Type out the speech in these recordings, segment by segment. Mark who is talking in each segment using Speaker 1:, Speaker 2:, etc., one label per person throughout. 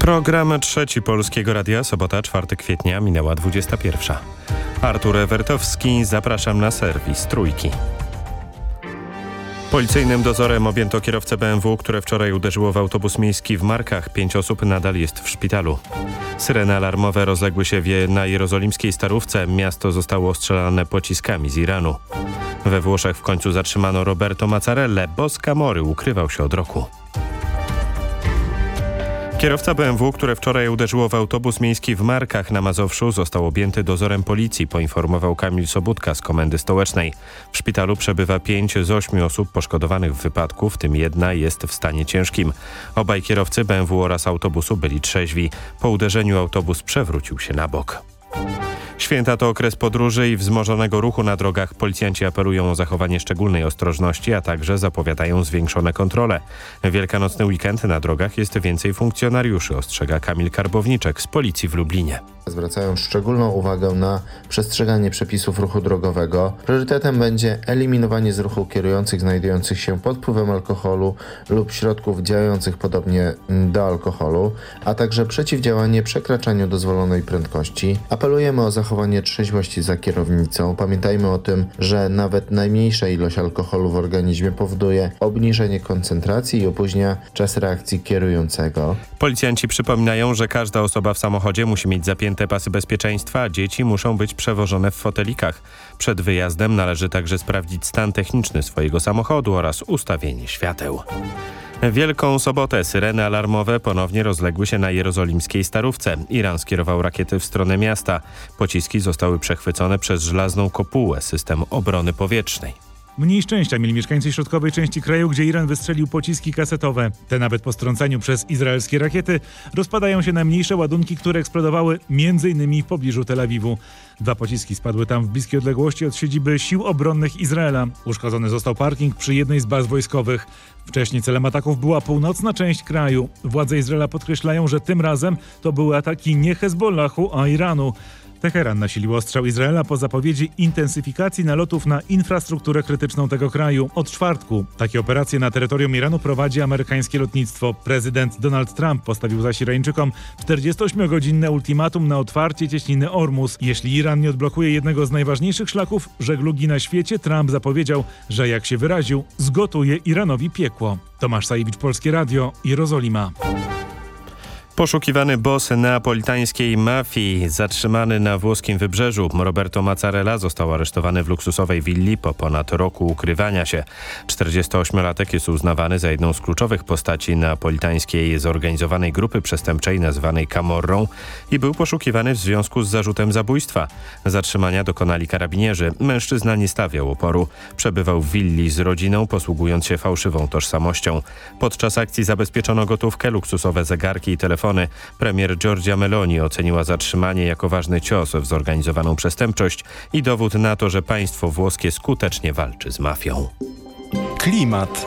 Speaker 1: Program trzeci Polskiego Radia, sobota 4 kwietnia, minęła 21. Artur Ewertowski, zapraszam na serwis Trójki. Policyjnym dozorem objęto kierowcę BMW, które wczoraj uderzyło w autobus miejski w Markach. Pięć osób nadal jest w szpitalu. Syreny alarmowe rozległy się na jerozolimskiej Starówce. Miasto zostało ostrzelane pociskami z Iranu. We Włoszech w końcu zatrzymano Roberto Mazzarelle, bo z Kamory ukrywał się od roku. Kierowca BMW, które wczoraj uderzyło w autobus miejski w Markach na Mazowszu został objęty dozorem policji, poinformował Kamil Sobutka z Komendy Stołecznej. W szpitalu przebywa pięć z ośmiu osób poszkodowanych w wypadku, w tym jedna jest w stanie ciężkim. Obaj kierowcy BMW oraz autobusu byli trzeźwi. Po uderzeniu autobus przewrócił się na bok. Święta to okres podróży i wzmożonego ruchu na drogach. Policjanci apelują o zachowanie szczególnej ostrożności, a także zapowiadają zwiększone kontrole. Wielkanocny weekend na drogach jest więcej funkcjonariuszy, ostrzega Kamil Karbowniczek z Policji w Lublinie.
Speaker 2: Zwracają szczególną uwagę na przestrzeganie przepisów ruchu drogowego. Priorytetem będzie eliminowanie z ruchu kierujących znajdujących się pod wpływem alkoholu lub środków działających podobnie do alkoholu, a także przeciwdziałanie przekraczaniu dozwolonej prędkości. Apelujemy o zachowanie trzeźwości za kierownicą. Pamiętajmy o tym, że nawet najmniejsza ilość alkoholu w organizmie powoduje obniżenie koncentracji i opóźnia czas reakcji kierującego.
Speaker 1: Policjanci przypominają, że każda osoba w samochodzie musi mieć zapięte te pasy bezpieczeństwa, a dzieci muszą być przewożone w fotelikach. Przed wyjazdem należy także sprawdzić stan techniczny swojego samochodu oraz ustawienie świateł. Wielką sobotę syreny alarmowe ponownie rozległy się na jerozolimskiej Starówce. Iran skierował rakiety w stronę miasta. Pociski zostały przechwycone przez żelazną kopułę systemu obrony powietrznej.
Speaker 3: Mniej szczęścia mieli mieszkańcy środkowej części kraju, gdzie Iran wystrzelił pociski kasetowe. Te nawet po strąceniu przez izraelskie rakiety rozpadają się na mniejsze ładunki, które eksplodowały m.in. w pobliżu Tel Awiwu. Dwa pociski spadły tam w bliskiej odległości od siedziby sił obronnych Izraela. Uszkodzony został parking przy jednej z baz wojskowych. Wcześniej celem ataków była północna część kraju. Władze Izraela podkreślają, że tym razem to były ataki nie Hezbollahu, a Iranu. Teheran nasilił ostrzał Izraela po zapowiedzi intensyfikacji nalotów na infrastrukturę krytyczną tego kraju. Od czwartku takie operacje na terytorium Iranu prowadzi amerykańskie lotnictwo. Prezydent Donald Trump postawił zaś Irańczykom 48-godzinne ultimatum na otwarcie cieśniny Ormus. Jeśli Iran nie odblokuje jednego z najważniejszych szlaków żeglugi na świecie, Trump zapowiedział, że jak się wyraził, zgotuje Iranowi piekło. Tomasz Sajewicz, Polskie Radio, Jerozolima.
Speaker 1: Poszukiwany boss neapolitańskiej mafii, zatrzymany na włoskim wybrzeżu, Roberto Mazzarella został aresztowany w luksusowej willi po ponad roku ukrywania się. 48-latek jest uznawany za jedną z kluczowych postaci neapolitańskiej zorganizowanej grupy przestępczej nazwanej Camorrą i był poszukiwany w związku z zarzutem zabójstwa. Zatrzymania dokonali karabinierzy. Mężczyzna nie stawiał oporu. Przebywał w willi z rodziną, posługując się fałszywą tożsamością. Podczas akcji zabezpieczono gotówkę, luksusowe zegarki i telefony Premier Giorgia Meloni oceniła zatrzymanie jako ważny cios w zorganizowaną przestępczość i dowód na to, że państwo włoskie skutecznie walczy z mafią.
Speaker 4: Klimat.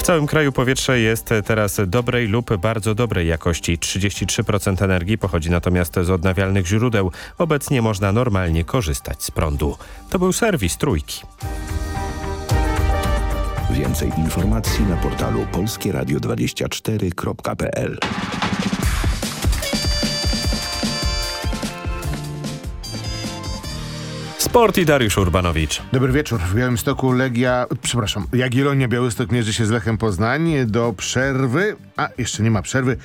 Speaker 1: W całym kraju powietrze jest teraz dobrej lub bardzo dobrej jakości. 33% energii pochodzi natomiast z odnawialnych źródeł. Obecnie można normalnie korzystać z prądu. To był serwis Trójki.
Speaker 5: Więcej informacji na portalu polskieradio24.pl
Speaker 1: Sport i Dariusz Urbanowicz.
Speaker 6: Dobry wieczór. W Białymstoku Legia, przepraszam, Jagiellonia Białystok mierzy się z Lechem Poznań do przerwy, a jeszcze nie ma przerwy.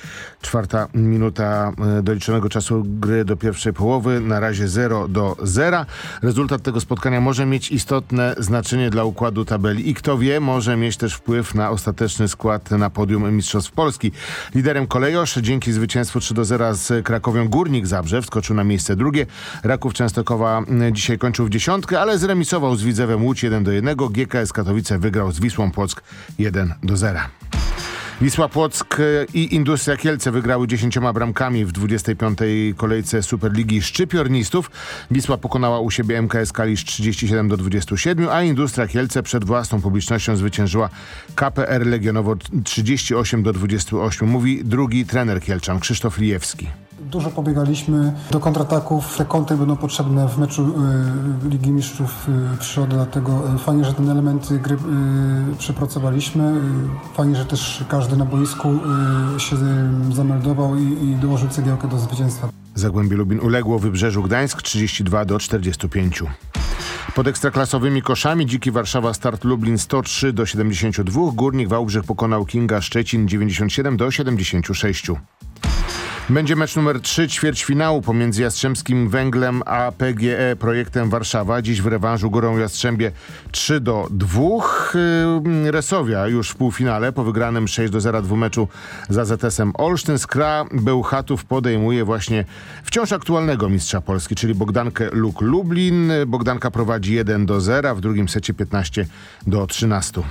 Speaker 6: Czwarta minuta e, doliczonego czasu gry do pierwszej połowy, na razie 0 do 0. Rezultat tego spotkania może mieć istotne znaczenie dla układu tabeli i kto wie, może mieć też wpływ na ostateczny skład na podium Mistrzostw Polski. Liderem kolejosz dzięki zwycięstwu 3 do 0 z Krakowią Górnik Zabrze wskoczył na miejsce drugie. Raków Częstokowa dzisiaj kończył w dziesiątkę, ale zremisował z Widzewem Łódź 1 do 1. GKS Katowice wygrał z Wisłą Płock 1 do 0. Wisła Płock i Industria Kielce wygrały 10 bramkami w 25. kolejce Superligi Szczypiornistów. Wisła pokonała u siebie MKS Kalisz 37 do 27, a Industria Kielce przed własną publicznością zwyciężyła KPR Legionowo 38 do 28. Mówi drugi trener Kielczan Krzysztof Lijewski.
Speaker 7: Dużo pobiegaliśmy do kontrataków. Te kąty będą potrzebne w meczu y, Ligi Mistrzów y, Przyrody, dlatego y, fajnie, że te elementy gry przepracowaliśmy. Fajnie, że też każdy na boisku się zameldował i, i dołożył cegiełkę do zwycięstwa.
Speaker 6: Zagłębie Lubin uległo Wybrzeżu Gdańsk 32 do 45. Pod ekstraklasowymi koszami Dziki Warszawa Start Lublin 103 do 72, Górnik Wałbrzych pokonał Kinga Szczecin 97 do 76. Będzie mecz numer 3 ćwierćfinału pomiędzy Jastrzębskim Węglem a PGE projektem Warszawa. Dziś w rewanżu Górą Jastrzębie 3 do 2. Yy, Resowia już w półfinale po wygranym 6 do 0 dwumeczu za ZS-em Olsztyn. Skra Bełchatów podejmuje właśnie wciąż aktualnego mistrza Polski, czyli Bogdankę Luk Lublin. Bogdanka prowadzi 1 do 0, a w drugim secie 15 do 13.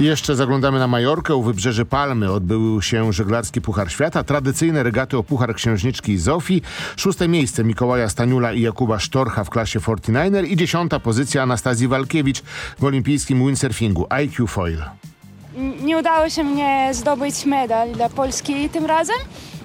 Speaker 6: Jeszcze zaglądamy na Majorkę. U wybrzeży Palmy odbył się żeglarski Puchar Świata. Tradycyjne regaty o Puchar Księżniczki Zofii. Szóste miejsce Mikołaja Staniula i Jakuba Sztorcha w klasie 49er i dziesiąta pozycja Anastazji Walkiewicz w olimpijskim windsurfingu IQ Foil.
Speaker 8: nie udało się mnie zdobyć medal dla Polski tym razem,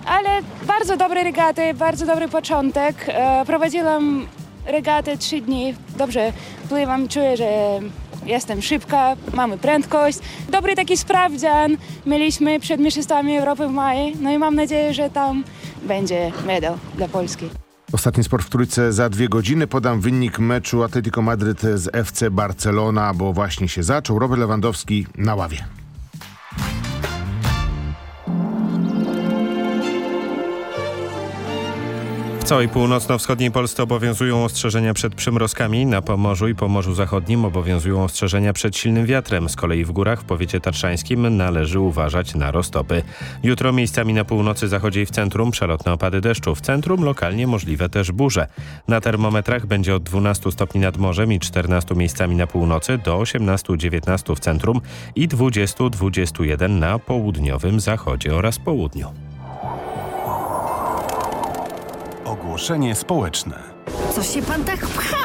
Speaker 8: ale bardzo dobre regaty, bardzo dobry początek. E, Prowadziłam regatę trzy dni, dobrze pływam, czuję, że jestem szybka, mamy prędkość. Dobry taki sprawdzian mieliśmy przed Mistrzostwami Europy w maju, no i mam nadzieję, że tam będzie medal dla Polski.
Speaker 6: Ostatni sport w trójce za dwie godziny. Podam wynik meczu Atletico Madryt z FC Barcelona, bo właśnie się zaczął. Robert Lewandowski na ławie.
Speaker 1: Całej północno-wschodniej Polsce obowiązują ostrzeżenia przed przymrozkami. Na Pomorzu i Pomorzu Zachodnim obowiązują ostrzeżenia przed silnym wiatrem. Z kolei w górach w powiecie tatrzańskim należy uważać na roztopy. Jutro miejscami na północy, zachodzie i w centrum przelotne opady deszczu. W centrum lokalnie możliwe też burze. Na termometrach będzie od 12 stopni nad morzem i 14 miejscami na północy do 18-19 w centrum i 20-21 na południowym zachodzie oraz południu.
Speaker 4: Ogłoszenie społeczne.
Speaker 9: Co się pan tak pcha?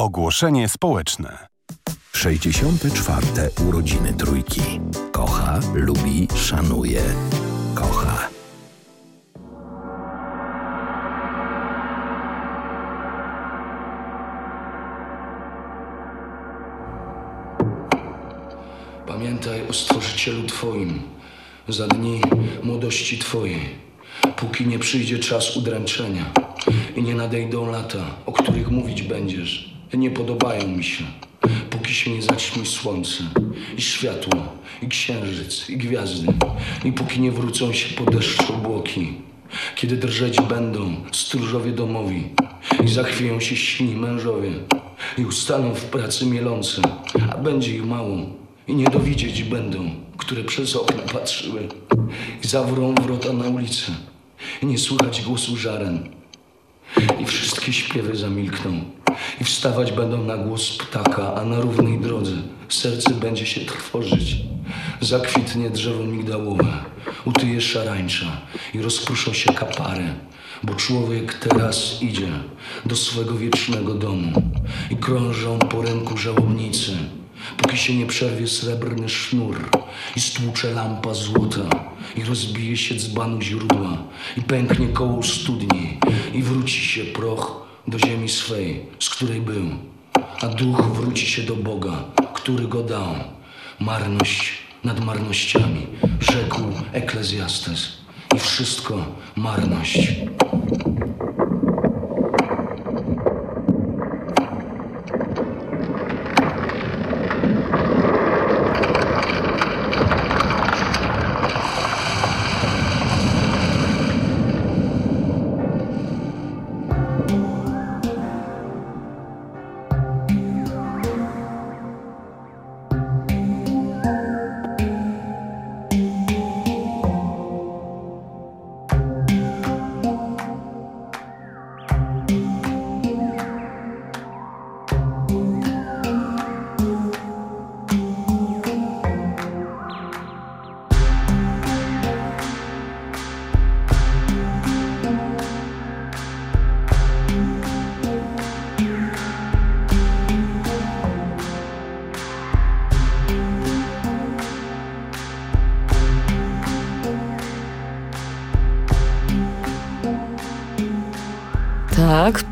Speaker 4: Ogłoszenie społeczne.
Speaker 5: 64. urodziny trójki. Kocha, lubi, szanuje. Kocha.
Speaker 10: Pamiętaj o Stworzycielu Twoim za dni młodości Twojej, póki nie przyjdzie czas udręczenia i nie nadejdą lata, o których mówić będziesz. Nie podobają mi się, póki się nie zaćmi słońce i światło, i księżyc, i gwiazdy, i póki nie wrócą się po deszczu obłoki, kiedy drżeć będą stróżowie domowi i zachwieją się śni mężowie i ustaną w pracy mielące, a będzie ich mało i nie dowidzieć będą, które przez okna patrzyły i zawrą wrota na ulicę i nie słychać głosu żaren. I wszystkie śpiewy zamilkną i wstawać będą na głos ptaka, a na równej drodze serce będzie się trwożyć. Zakwitnie drzewo migdałowe, utyje szarańcza i rozpruszą się kapary, bo człowiek teraz idzie do swego wiecznego domu i krążą po ręku żałobnicy, póki się nie przerwie srebrny sznur i stłucze lampa złota i rozbije się dzbanu źródła i pęknie koło studni i wróci się proch do ziemi swej, z której był, a duch wróci się do Boga, który go dał. Marność nad marnościami, rzekł Eklezjastes. I wszystko marność.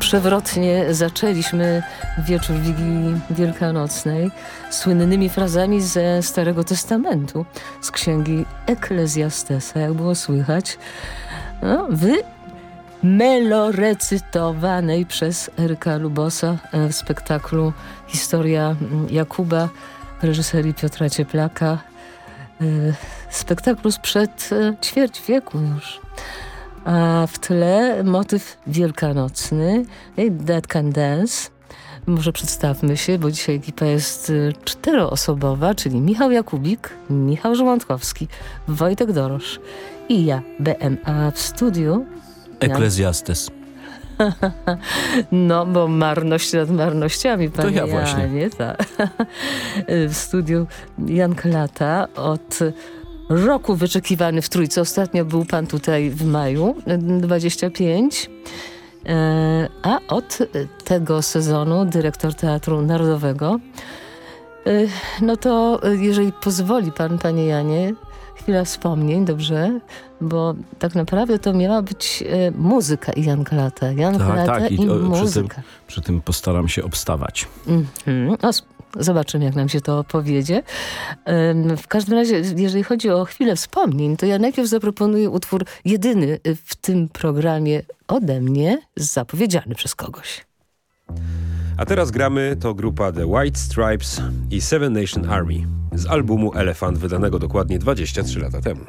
Speaker 11: Przewrotnie zaczęliśmy wieczór Wigilii Wielkanocnej słynnymi frazami ze Starego Testamentu, z księgi Eklezjastesa, jak było słychać, no, melorecytowanej przez Eryka Lubosa e, w spektaklu Historia mm, Jakuba reżyserii Piotra Cieplaka. E, Spektaklu sprzed e, ćwierć wieku już a w tle motyw wielkanocny Dead Can Dance. Może przedstawmy się, bo dzisiaj ekipa jest y, czteroosobowa, czyli Michał Jakubik, Michał Żołądkowski, Wojtek Dorosz i ja, BMA w studiu.
Speaker 12: Eklezjastes.
Speaker 11: No, bo marność nad marnościami, panie
Speaker 12: ja właśnie.
Speaker 11: Janie, tak. W studiu Jan Klata od roku wyczekiwany w Trójce. Ostatnio był pan tutaj w maju 25. E, a od tego sezonu dyrektor Teatru Narodowego. E, No to e, jeżeli pozwoli pan, panie Janie, chwila wspomnień, dobrze? Bo tak naprawdę to miała być e, muzyka i Jan Klata. Jan Klata
Speaker 12: tak,
Speaker 11: i,
Speaker 12: i o, przy, tym,
Speaker 11: muzyka.
Speaker 12: przy tym postaram się obstawać.
Speaker 11: No, sp- zobaczymy, jak nam się to powiedzie. W każdym razie, jeżeli chodzi o chwilę wspomnień, to ja najpierw zaproponuję utwór jedyny w tym programie ode mnie, zapowiedziany przez kogoś.
Speaker 13: A teraz gramy to grupa The White Stripes i Seven Nation Army z albumu Elefant wydanego dokładnie 23 lata temu.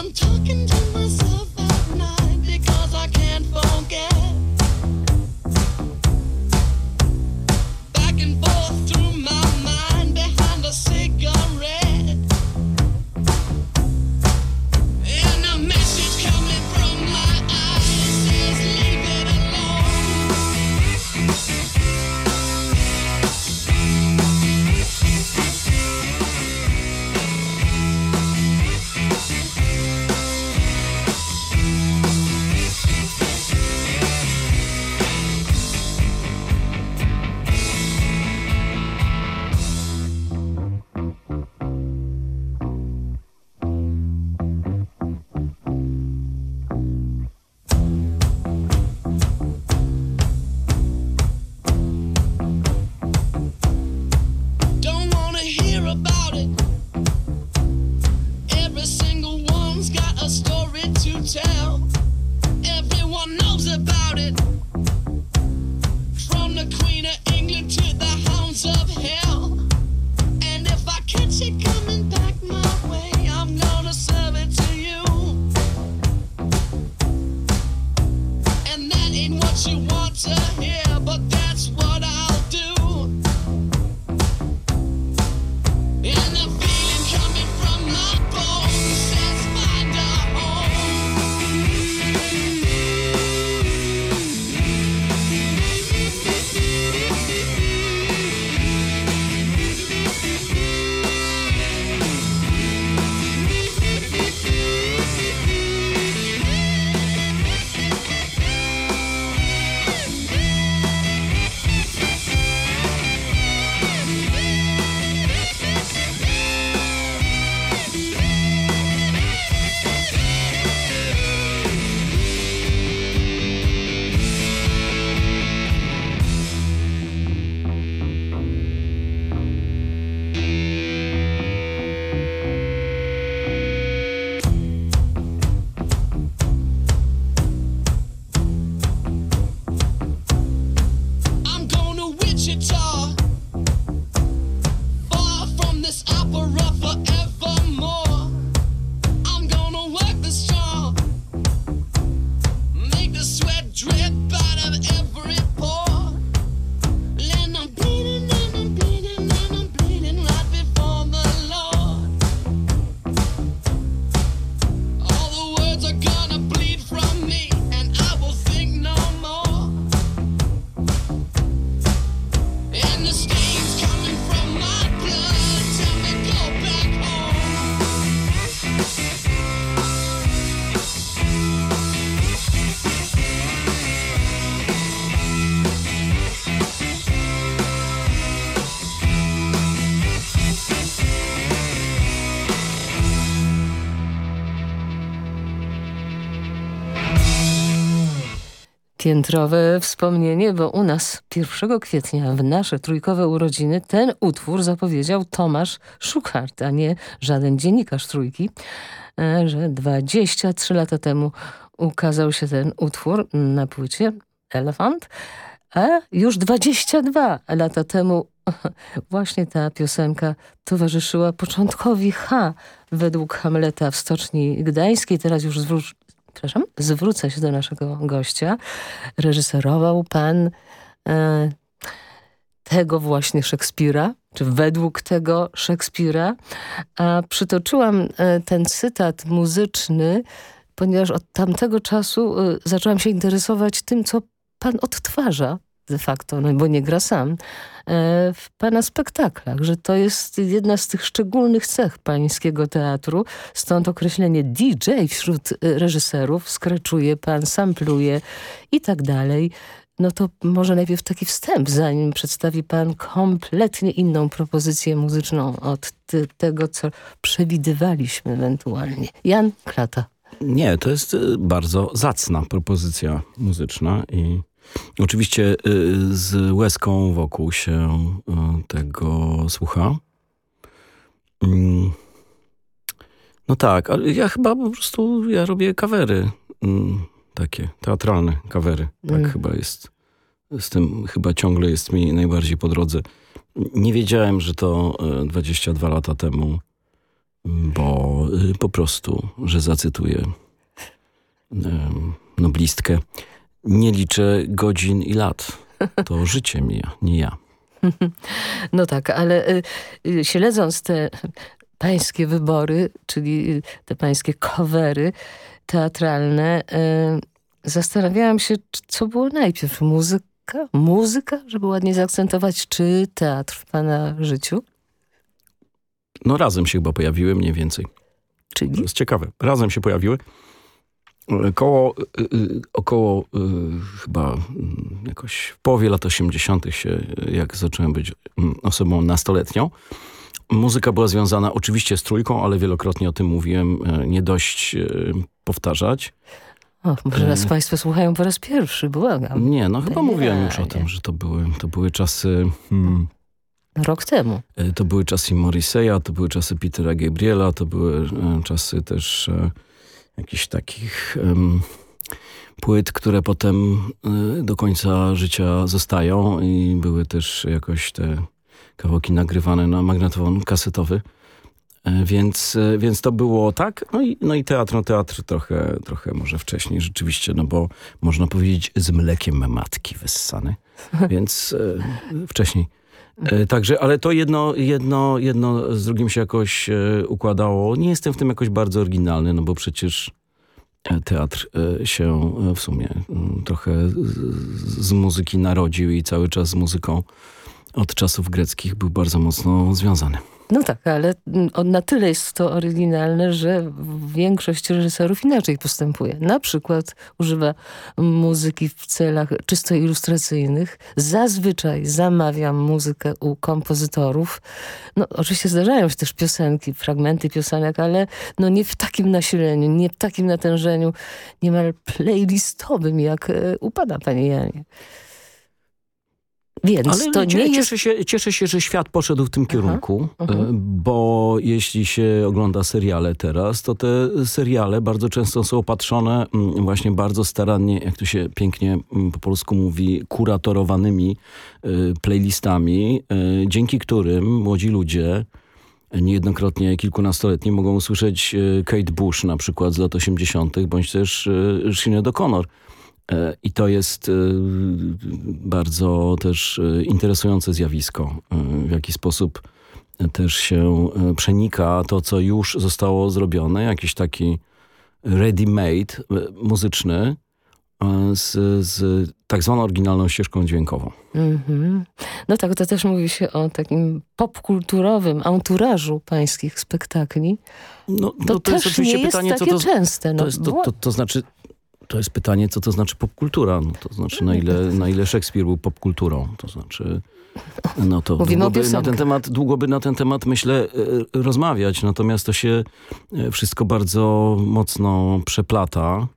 Speaker 14: I'm talking to
Speaker 11: piętrowe wspomnienie, bo u nas 1 kwietnia w nasze trójkowe urodziny ten utwór zapowiedział Tomasz Szukart, a nie żaden dziennikarz trójki, e, że 23 lata temu ukazał się ten utwór na płycie Elefant, a już 22 lata temu właśnie ta piosenka towarzyszyła początkowi H według Hamleta w Stoczni Gdańskiej. Teraz już przepraszam, zwrócę się do naszego gościa. Reżyserował pan e, tego właśnie Szekspira, czy według tego Szekspira. A przytoczyłam e, ten cytat muzyczny, ponieważ od tamtego czasu e, zaczęłam się interesować tym, co pan odtwarza de facto, no bo nie gra sam, e, w pana spektaklach, że to jest jedna z tych szczególnych cech pańskiego teatru, stąd określenie DJ wśród e, reżyserów, skreczuje pan, sampluje i tak dalej. No to może najpierw taki wstęp, zanim przedstawi pan kompletnie inną propozycję muzyczną od tego, co przewidywaliśmy ewentualnie. Jan Klata.
Speaker 12: Nie, to jest y, bardzo zacna propozycja muzyczna i oczywiście y, z łezką wokół się y, tego słucha. Mm. No tak, ale ja chyba po prostu, ja robię kawery, mm, takie teatralne kawery. Tak
Speaker 11: Mm.
Speaker 12: chyba jest. Z tym chyba ciągle jest mi najbardziej po drodze. Nie wiedziałem, że to y, 22 lata temu bo y, po prostu, że zacytuję noblistkę, nie liczę godzin i lat. To życie mija, nie ja.
Speaker 11: No tak, ale y, y, śledząc te pańskie wybory, czyli y, te pańskie covery teatralne, y, zastanawiałam się, co było najpierw, muzyka? Muzyka, żeby ładnie zaakcentować, czy teatr w pana życiu?
Speaker 12: No razem się chyba pojawiły mniej więcej.
Speaker 11: Czyli?
Speaker 12: To jest ciekawe. Razem się pojawiły. Koło, y, y, około y, chyba mm, jakoś w połowie lat 80. się, y, jak zacząłem być mm, osobą nastoletnią, muzyka była związana oczywiście z trójką, ale wielokrotnie o tym mówiłem, nie dość y, powtarzać.
Speaker 11: O, może
Speaker 12: E.
Speaker 11: państwo słuchają po raz pierwszy, błagam.
Speaker 12: Nie, no chyba mówiłem już o tym, że to były, to były czasy... Hmm,
Speaker 11: Rok temu.
Speaker 12: To były czasy Morriseya, to były czasy Petera Gabriela, to były czasy też e, jakichś takich em, płyt, które potem e, do końca życia zostają i były też jakoś te kawałki nagrywane na magnetofon kasetowy. E, Więc, e, więc to było tak. No i, no i teatr, no teatr trochę, trochę może wcześniej rzeczywiście, no bo można powiedzieć z mlekiem matki wyssany. Więc e, wcześniej. E, Także, ale to jedno, jedno, jedno z drugim się jakoś e, układało. Nie jestem w tym jakoś bardzo oryginalny, no bo przecież e, teatr się w sumie mm, trochę z, z muzyki narodził i cały czas z muzyką od czasów greckich był bardzo mocno związany.
Speaker 11: No tak, ale na tyle jest to oryginalne, że większość reżyserów inaczej postępuje. Na przykład używa muzyki w celach czysto ilustracyjnych. Zazwyczaj zamawiam muzykę u kompozytorów. No oczywiście zdarzają się też piosenki, fragmenty piosenek, ale no nie w takim nasileniu, nie w takim natężeniu niemal playlistowym, jak e, u pana, panie Janie. Więc
Speaker 12: Ale
Speaker 11: to nie jest...
Speaker 12: cieszę, się, cieszę się, że świat poszedł w tym kierunku,
Speaker 11: aha.
Speaker 12: e, bo jeśli się ogląda seriale teraz, to te seriale bardzo często są opatrzone mm, właśnie bardzo starannie, jak to się pięknie mm, po polsku mówi, kuratorowanymi e, playlistami, e, dzięki którym młodzi ludzie niejednokrotnie kilkunastoletni mogą usłyszeć Kate Bush na przykład z lat 80., bądź też Sinead O'Connor. E, I to jest e, bardzo też e, interesujące zjawisko, w jaki sposób też się przenika to, co już zostało zrobione, jakiś taki ready-made muzyczny z, z tak zwaną oryginalną ścieżką dźwiękową.
Speaker 11: Mhm. No tak, to też mówi się o takim popkulturowym anturażu pańskich spektakli.
Speaker 12: No,
Speaker 11: To
Speaker 12: no, to jest
Speaker 11: też
Speaker 12: oczywiście
Speaker 11: nie jest
Speaker 12: pytanie, co
Speaker 11: takie
Speaker 12: to,
Speaker 11: częste, no,
Speaker 12: to, jest, to, to, to znaczy, to jest pytanie, co to znaczy popkultura. No, to znaczy, na ile, na ile Szekspir był popkulturą. To znaczy, no to
Speaker 11: Mówimy
Speaker 12: długo by na ten temat, długo by na ten temat, myślę, e, rozmawiać. Natomiast to się e, wszystko bardzo mocno przeplata.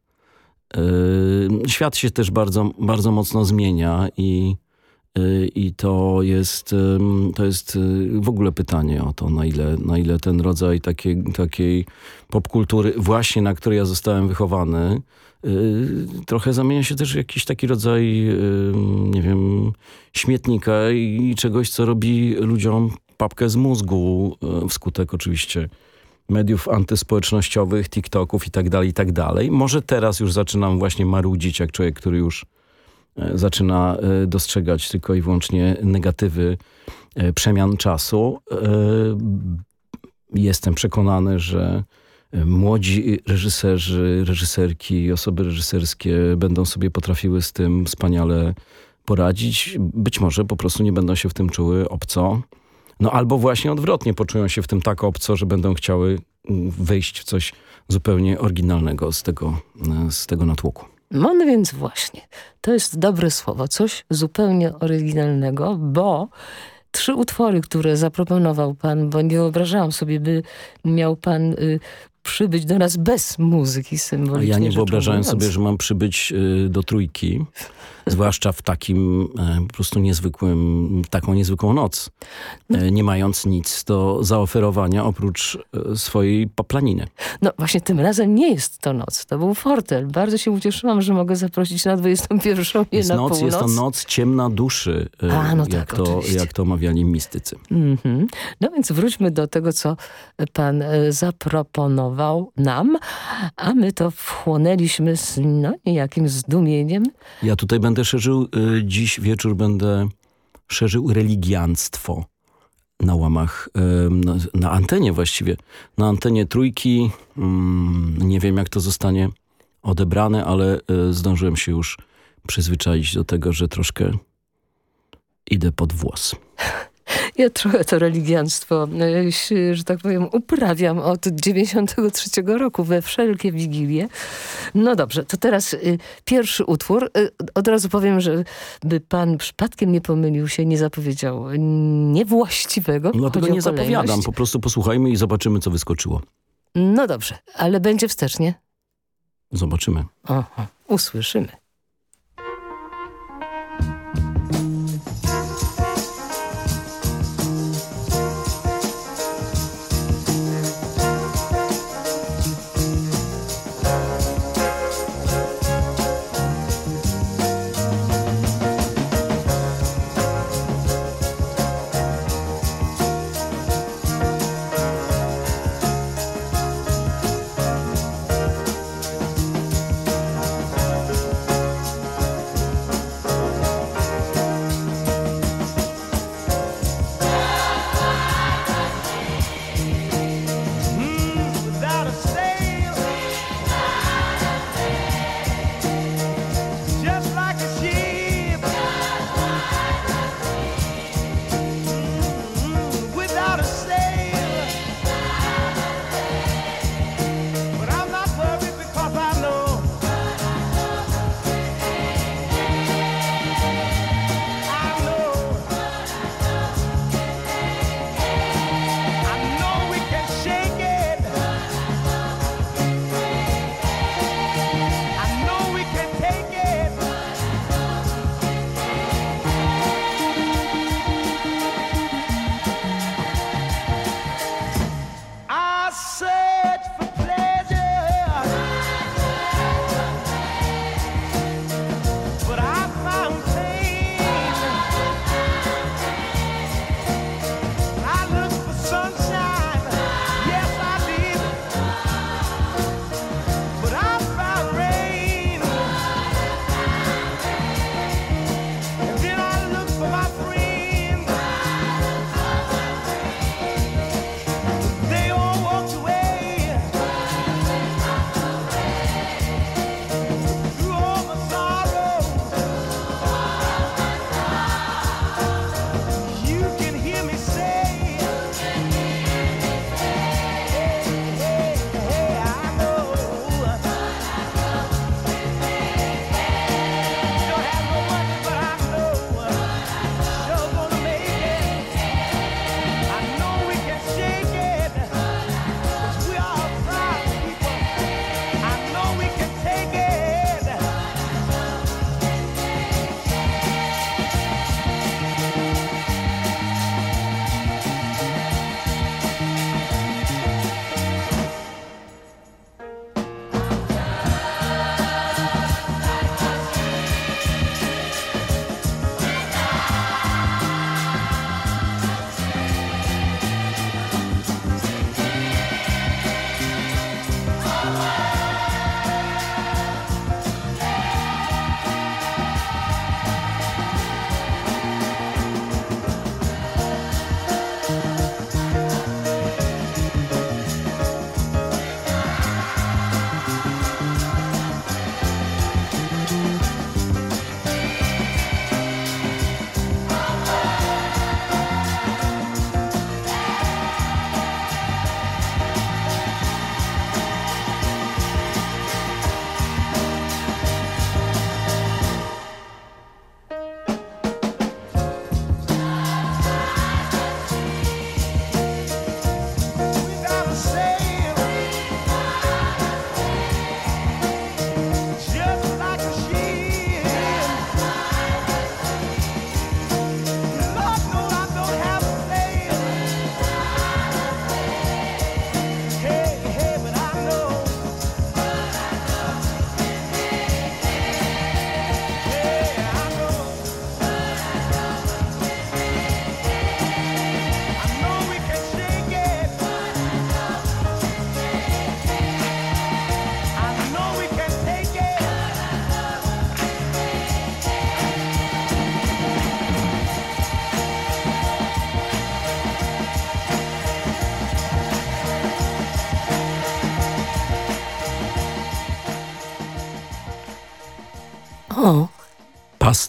Speaker 12: Y, Świat się też bardzo, bardzo mocno zmienia i, i to jest, to jest w ogóle pytanie o to, na ile, na ile ten rodzaj takiej, takiej popkultury, właśnie na której ja zostałem wychowany, trochę zamienia się też w jakiś taki rodzaj, y, nie wiem, śmietnika i czegoś, co robi ludziom papkę z mózgu, y, wskutek oczywiście mediów antyspołecznościowych, TikToków i tak dalej, i tak dalej. Może teraz już zaczynam właśnie marudzić, jak człowiek, który już zaczyna dostrzegać tylko i wyłącznie negatywy przemian czasu. Jestem przekonany, że młodzi reżyserzy, reżyserki, osoby reżyserskie będą sobie potrafiły z tym wspaniale poradzić. Być może po prostu nie będą się w tym czuły obco. No albo właśnie odwrotnie, poczują się w tym tak obco, że będą chciały wejść w coś zupełnie oryginalnego z tego, z tego natłoku.
Speaker 11: No więc właśnie, to jest dobre słowo, coś zupełnie oryginalnego, bo trzy utwory, które zaproponował pan, bo nie wyobrażałam sobie, by miał pan y, przybyć do nas bez muzyki
Speaker 12: A
Speaker 11: symbolicznej.
Speaker 12: ja nie wyobrażałem
Speaker 11: ujmując.
Speaker 12: sobie, że mam przybyć y, do trójki, zwłaszcza w takim e, po prostu niezwykłym, taką niezwykłą noc, e, nie mając nic do zaoferowania oprócz e, swojej paplaniny.
Speaker 11: No właśnie tym razem nie jest to noc, to był fortel. Bardzo się ucieszyłam, że mogę zaprosić na 21 je
Speaker 12: Jest
Speaker 11: na
Speaker 12: noc,
Speaker 11: północ.
Speaker 12: jest to noc ciemna duszy,
Speaker 11: A, no
Speaker 12: jak,
Speaker 11: tak,
Speaker 12: to,
Speaker 11: oczywiście.
Speaker 12: jak to mawiali mistycy.
Speaker 11: Mhm. No więc wróćmy do tego, co pan zaproponował nam, a my to wchłonęliśmy z no, niejakim zdumieniem.
Speaker 12: Ja tutaj będę szerzył, y, dziś wieczór będę szerzył religianstwo na łamach, y, na, na antenie właściwie. Na antenie trójki, mm, nie wiem jak to zostanie odebrane, ale y, zdążyłem się już przyzwyczaić do tego, że troszkę idę pod włos.
Speaker 11: Ja trochę to religianstwo, e, że tak powiem, uprawiam od 93 roku we wszelkie wigilie. No dobrze, to teraz y, pierwszy utwór. Y, od razu powiem, że by pan przypadkiem nie pomylił się, nie zapowiedział niewłaściwego.
Speaker 12: Dlatego
Speaker 11: Chodzi o
Speaker 12: nie zapowiadam, po prostu posłuchajmy i zobaczymy co wyskoczyło.
Speaker 11: No dobrze, ale będzie wstecznie.
Speaker 12: Zobaczymy.
Speaker 11: Aha, usłyszymy.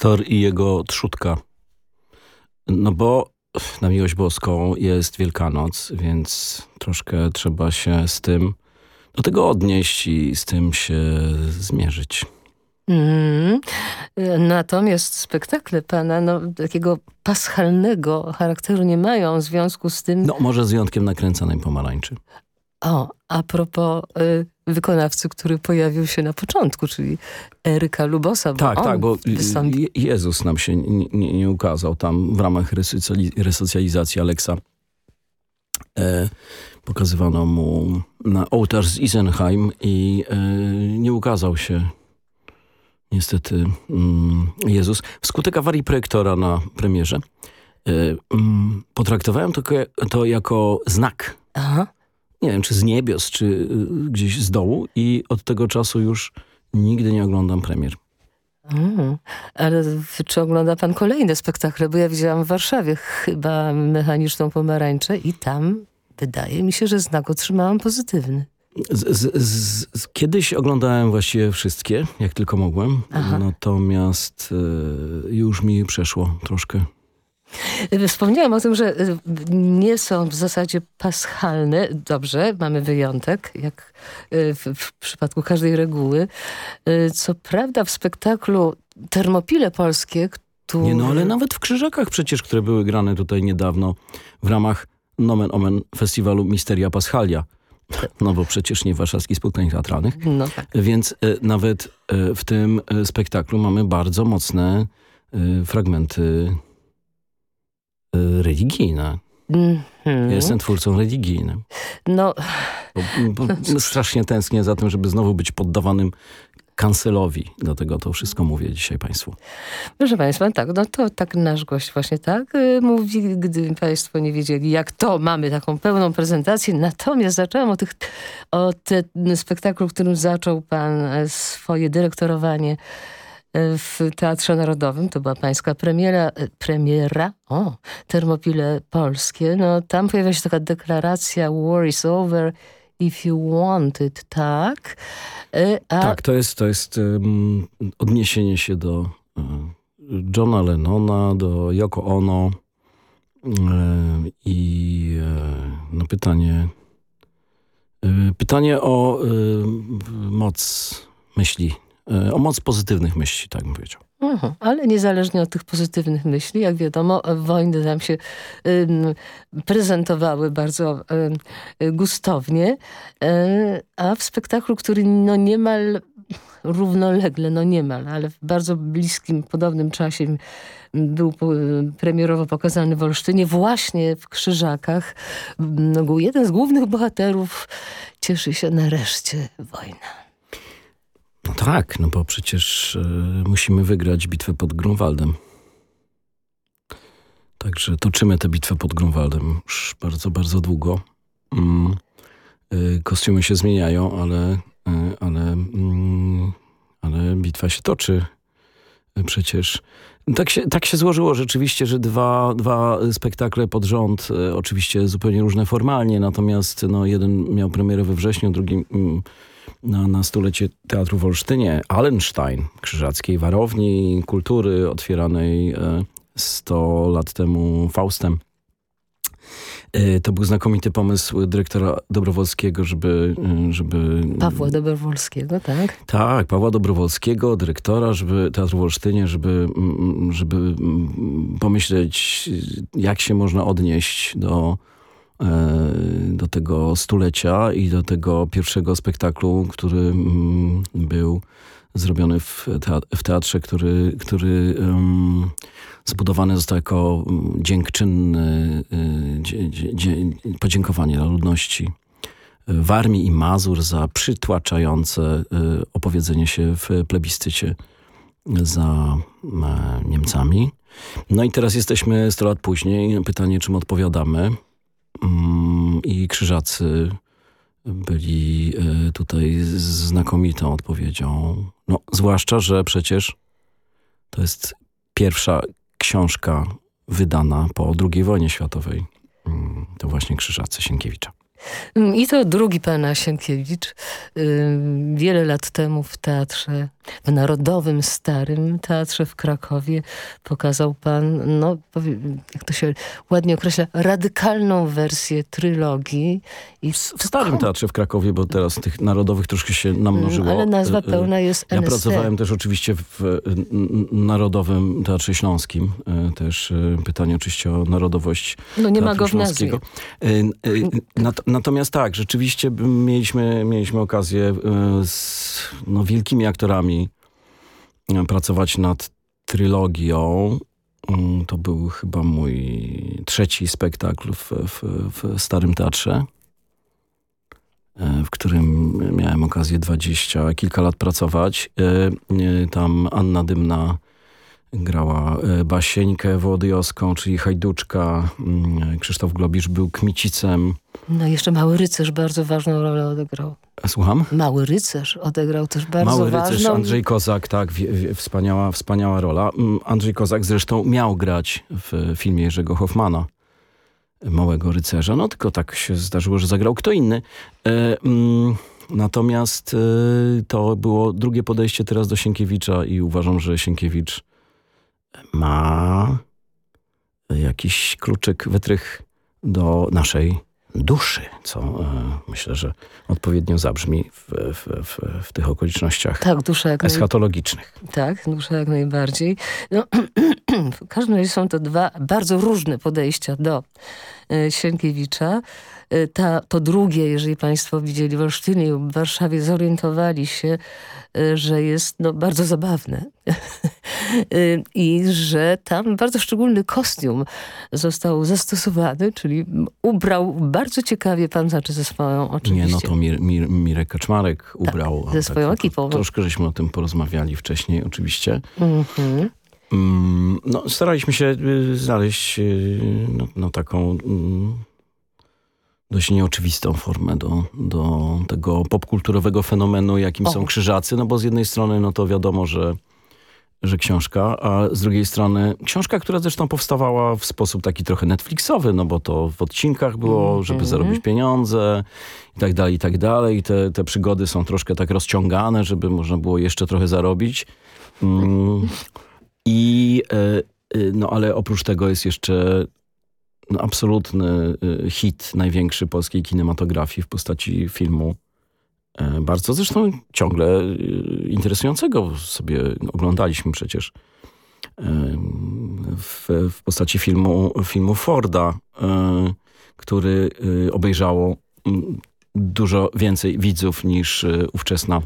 Speaker 12: Pastor i jego trzutka. No bo na miłość boską jest Wielkanoc, więc troszkę trzeba się z tym do tego odnieść i z tym się zmierzyć.
Speaker 11: Mhm. Natomiast spektakle pana no, takiego paschalnego charakteru nie mają w związku z tym...
Speaker 12: No może z wyjątkiem nakręcanej pomarańczy.
Speaker 11: O, a propos y, wykonawcy, który pojawił się na początku, czyli Eryka Lubosa. Bo
Speaker 12: Tak, tak, bo
Speaker 11: wystąpi-
Speaker 12: Je- Jezus nam się nie, nie, nie ukazał tam w ramach resocjali- resocjalizacji Aleksa. E, pokazywano mu na ołtarz z Isenheim i e, nie ukazał się niestety mm, Jezus. Wskutek awarii projektora na premierze e, mm, potraktowałem to, to jako znak.
Speaker 11: Aha.
Speaker 12: Nie wiem, czy z niebios, czy y, gdzieś z dołu i od tego czasu już nigdy nie oglądam premier.
Speaker 11: Mm, ale czy ogląda pan kolejne spektakle? Bo ja widziałam w Warszawie chyba Mechaniczną Pomarańczę i tam wydaje mi się, że znak otrzymałam pozytywny.
Speaker 12: Z, z, z, kiedyś oglądałem właściwie wszystkie, jak tylko mogłem,
Speaker 11: Aha.
Speaker 12: natomiast y, już mi przeszło troszkę.
Speaker 11: Y, Wspomniałam o tym, że y, nie są w zasadzie paschalne. Dobrze, mamy wyjątek, jak y, w, w przypadku każdej reguły. Co prawda w spektaklu Termopile Polskie, które...
Speaker 12: Nie, no ale nawet w Krzyżakach przecież, które były grane tutaj niedawno w ramach Nomen Omen Festiwalu Misteria Paschalia. No bo przecież nie warszawskich spotkań teatralnych.
Speaker 11: No tak.
Speaker 12: Więc e, nawet e, w tym spektaklu mamy bardzo mocne e, fragmenty e, religijne.
Speaker 11: Mhm.
Speaker 12: Ja jestem twórcą religijnym.
Speaker 11: No,
Speaker 12: Bo, bo strasznie tęsknię za tym, żeby znowu być poddawanym kancelowi. Dlatego to wszystko mówię dzisiaj Państwu.
Speaker 11: Proszę Państwa, tak, no to tak nasz gość właśnie tak y, mówi, gdy Państwo nie wiedzieli, jak to mamy taką pełną prezentację. Natomiast zaczęłam od, tych, od te, spektaklu, którym zaczął Pan swoje dyrektorowanie w Teatrze Narodowym. To była Pańska premiera, e, premiera, o, Termopile Polskie. No tam pojawia się taka deklaracja war is over if you want it, tak? E, A
Speaker 12: Tak, to jest, to jest um, odniesienie się do e, Johna Lennona, do Yoko Ono e, i no pytanie pytanie o moc myśli, o moc pozytywnych myśli, tak bym powiedział.
Speaker 11: Mhm, ale niezależnie od tych pozytywnych myśli, jak wiadomo, wojny nam się prezentowały bardzo gustownie, y, a w spektaklu, który no niemal równolegle, no niemal, ale w bardzo bliskim, podobnym czasie był po- premierowo pokazany w Olsztynie, właśnie w Krzyżakach. No, jeden z głównych bohaterów cieszy się nareszcie wojna.
Speaker 12: No tak, no bo przecież e, musimy wygrać bitwę pod Grunwaldem. Także toczymy tę bitwę pod Grunwaldem już bardzo, bardzo długo. Mm, e, kostiumy się zmieniają, ale, e, ale, mm, ale bitwa się toczy przecież. Tak się, tak się złożyło rzeczywiście, że dwa, dwa spektakle pod rząd, oczywiście zupełnie różne formalnie, natomiast no, jeden miał premierę we wrześniu, drugi mm, na, na stulecie Teatru w Olsztynie. Allenstein, Krzyżackiej Warowni Kultury, otwieranej e, 100 lat temu Faustem. E, To był znakomity pomysł dyrektora Dobrowolskiego, żeby, e, żeby
Speaker 11: Pawła Dobrowolskiego, tak?
Speaker 12: tak, Pawła Dobrowolskiego, dyrektora żeby, Teatru w Olsztynie, żeby, żeby pomyśleć, jak się można odnieść do, e, do tego stulecia i do tego pierwszego spektaklu, który mm, był zrobiony w, teat- w teatrze, który, który zbudowany został jako mm, dziękczynny y, podziękowanie dla ludności Warmii i Mazur za przytłaczające y, opowiedzenie się w plebiscycie za e, Niemcami. No i teraz jesteśmy 100 lat później. Pytanie, czym odpowiadamy. Mm, I Krzyżacy byli y, tutaj znakomitą odpowiedzią. No, zwłaszcza, że przecież to jest pierwsza książka wydana po II wojnie światowej. Mm, To właśnie Krzyżacy Sienkiewicza.
Speaker 11: Mm, I to drugi pana Sienkiewicz. Ym, Wiele lat temu w teatrze, w Narodowym Starym Teatrze w Krakowie pokazał pan, no jak to się ładnie określa, radykalną wersję trylogii. I w,
Speaker 12: W Starym Teatrze w Krakowie, bo teraz tych narodowych troszkę się namnożyło.
Speaker 11: Mm, ale nazwa
Speaker 12: E, e,
Speaker 11: pełna jest
Speaker 12: Ja
Speaker 11: NST.
Speaker 12: pracowałem też oczywiście w Narodowym Teatrze Śląskim. E, Też pytanie oczywiście o narodowość
Speaker 11: No nie ma go w nazwie.
Speaker 12: Nat- Natomiast tak, rzeczywiście mieliśmy, mieliśmy okazję e, z no, wielkimi aktorami e, pracować nad trylogią. Mm, To był chyba mój trzeci spektakl w, w, w Starym Teatrze, e, w którym miałem okazję dwadzieścia kilka lat pracować. Tam Anna Dymna grała Basieńkę Wołodyjowską, czyli Hajduczka. Mm, Krzysztof Globisz był Kmicicem.
Speaker 11: No jeszcze Mały Rycerz bardzo ważną rolę odegrał.
Speaker 12: Słucham?
Speaker 11: Mały Rycerz odegrał też bardzo
Speaker 12: Mały
Speaker 11: ważną...
Speaker 12: rycerz Andrzej Kozak, tak, wie, wie, wspaniała, wspaniała rola. Mm, Andrzej Kozak zresztą miał grać w filmie Jerzego Hoffmana, Małego Rycerza, no tylko tak się zdarzyło, że zagrał kto inny. E, mm, natomiast e, to było drugie podejście teraz do Sienkiewicza i uważam, że Sienkiewicz ma jakiś kluczyk, wytrych do naszej duszy, co e, myślę, że odpowiednio zabrzmi w, w, w, w tych okolicznościach
Speaker 11: Tak, dusza jak naj...
Speaker 12: eschatologicznych.
Speaker 11: Tak, dusza jak najbardziej. No, w każdym razie są to dwa bardzo różne podejścia do e, Sienkiewicza. E, Ta, to drugie, jeżeli państwo widzieli w Olsztynie lub w Warszawie, zorientowali się, e, że jest no, bardzo zabawne. E, I że tam bardzo szczególny kostium został zastosowany, czyli ubrał bardzo ciekawie pan, znaczy ze swoją oczywiście.
Speaker 12: Nie, no to Mir, Mir, Mirek Kaczmarek ubrał.
Speaker 11: Tak, ze swoją ekipą.
Speaker 12: Troszkę żeśmy o tym porozmawiali wcześniej oczywiście.
Speaker 11: Mhm.
Speaker 12: Mm, no, staraliśmy się y, znaleźć y, no, no, taką mm, dość nieoczywistą formę do, do tego popkulturowego fenomenu, jakim
Speaker 11: O.
Speaker 12: są krzyżacy, no bo z jednej strony no to wiadomo, że że książka, a z drugiej strony książka, która zresztą powstawała w sposób taki trochę Netflixowy, no bo to w odcinkach było, żeby
Speaker 11: Mhm.
Speaker 12: zarobić pieniądze i tak dalej, i tak dalej. I te, te przygody są troszkę tak rozciągane, żeby można było jeszcze trochę zarobić. Mm. I e, e, no ale oprócz tego jest jeszcze absolutny e, hit największy polskiej kinematografii w postaci filmu E, Bardzo zresztą ciągle e, interesującego sobie oglądaliśmy przecież e, w, w postaci filmu, filmu Forda, e, który e, obejrzało mm, dużo więcej widzów niż ówczesna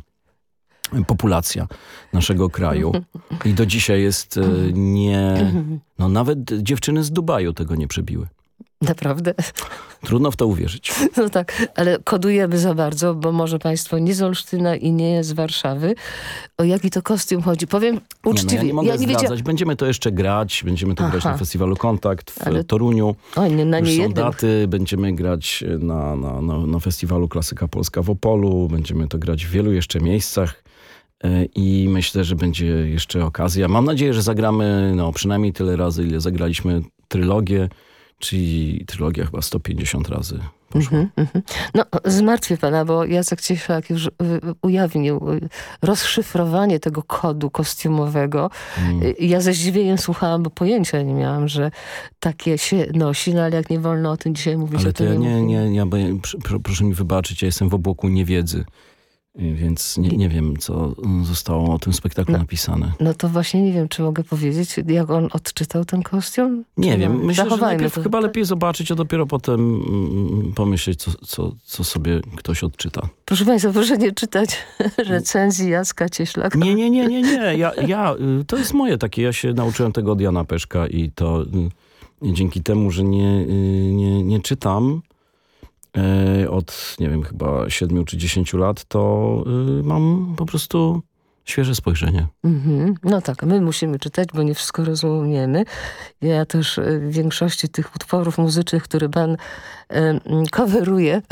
Speaker 12: populacja naszego kraju. I do dzisiaj jest e, nie... No nawet dziewczyny z Dubaju tego nie przebiły.
Speaker 11: Naprawdę?
Speaker 12: Trudno w to uwierzyć.
Speaker 11: No tak, ale kodujemy za bardzo, bo może państwo nie z Olsztyna i nie z Warszawy. O jaki to kostium chodzi? Powiem uczciwie.
Speaker 12: Nie, no ja nie mogę
Speaker 11: wiedzia-
Speaker 12: zdradzać. Będziemy to jeszcze grać. Będziemy to grać
Speaker 11: Aha.
Speaker 12: na festiwalu Kontakt w
Speaker 11: Ale-
Speaker 12: Toruniu.
Speaker 11: O, nie, na
Speaker 12: Już są
Speaker 11: niejednym.
Speaker 12: daty. Będziemy grać na, na, na, na festiwalu Klasyka Polska w Opolu. Będziemy to grać w wielu jeszcze miejscach. E, I myślę, że będzie jeszcze okazja. Mam nadzieję, że zagramy no, przynajmniej tyle razy, ile zagraliśmy trylogię, czyli trylogia chyba 150 razy.
Speaker 11: Mhm, mhm. No, zmartwię pana, bo Jacek Cieślak już ujawnił y, rozszyfrowanie tego kodu kostiumowego.
Speaker 12: Mm.
Speaker 11: Y, Ja ze zdziwieniem słuchałam, bo pojęcia nie miałam, że takie się nosi, no ale jak nie wolno o tym dzisiaj mówić,
Speaker 12: Ale to
Speaker 11: tym
Speaker 12: ja nie,
Speaker 11: mówimy.
Speaker 12: nie, ja, proszę mi wybaczyć, ja jestem w obłoku niewiedzy, więc nie, nie wiem, co zostało o tym spektaklu napisane.
Speaker 11: No to właśnie nie wiem, czy mogę powiedzieć, jak on odczytał ten kostium?
Speaker 12: Nie wiem,
Speaker 11: no,
Speaker 12: myślę, że najpierw
Speaker 11: to.
Speaker 12: chyba lepiej zobaczyć, a dopiero potem mm, pomyśleć, co, co, co sobie ktoś odczyta.
Speaker 11: Proszę państwa, proszę nie czytać recenzji Jacka Cieślaka.
Speaker 12: Nie, nie, nie, nie, nie. Ja, ja, y, to jest moje takie, ja się nauczyłem tego od Jana Peszka i to y, dzięki temu, że nie, y, nie, nie czytam od, nie wiem, chyba siedmiu czy dziesięciu lat, to y, mam po prostu świeże spojrzenie.
Speaker 11: Mhm. No tak, my musimy czytać, bo nie wszystko rozumiemy. Ja też e, w większości tych utworów muzycznych, które pan coveruje